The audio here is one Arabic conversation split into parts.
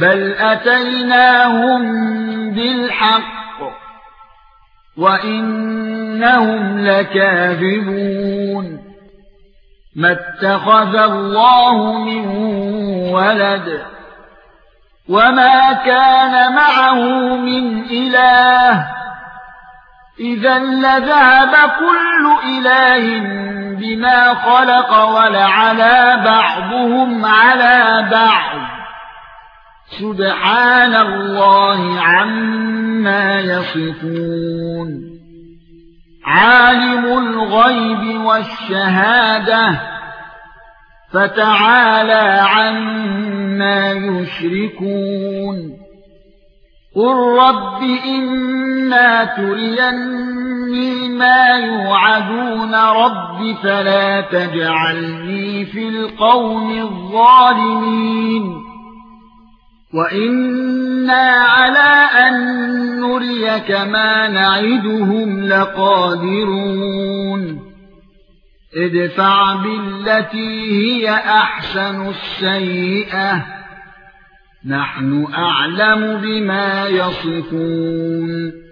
بل اتيناهم بالحق وانهم لكاذبون ما اتخذ الله من ولد وما كان معه من اله اذا لذهب كل اله بما خلق ولعلى بعضهم على بعض سبحان الله عما يصفون. عالم الغيب والشهادة فتعالى عما يشركون. قل رب إنا تريني ما يوعدون رب فلا تجعلني في القوم الظالمين. وَإِنَّا عَلَى أَن نُّرِيَكَ مَا نَعِدُهُمْ لَقَادِرُونَ ادفع بالتي هي احسن السيئه نحن اعلم بما يصفون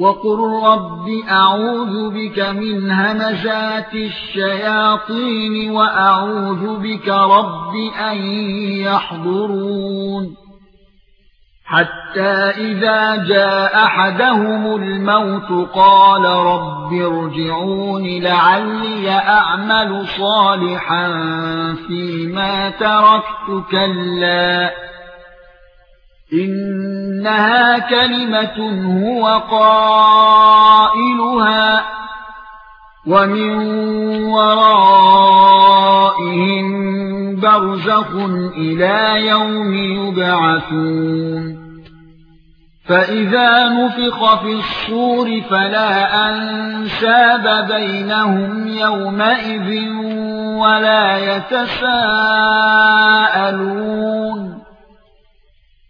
وقل رب اعوذ بك من همزات الشياطين واعوذ بك رب ان يحضرون حتى اذا جاء احدهم الموت قال رب ارجعون لعلي اعمل صالحا فيما تركت كلا إنها كلمة هو قائلها ومن ورائهم برزخ إلى يوم يبعثون فَإِذَا نُفِخَ فِي الصُّورِ فَلَا أَنسَابَ بَيْنَهُمْ يَوْمَئِذٍ وَلَا يَتَسَاءَلُونَ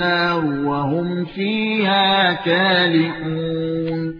النَّارُ وَهُمْ فِيهَا كَالِحُونَ.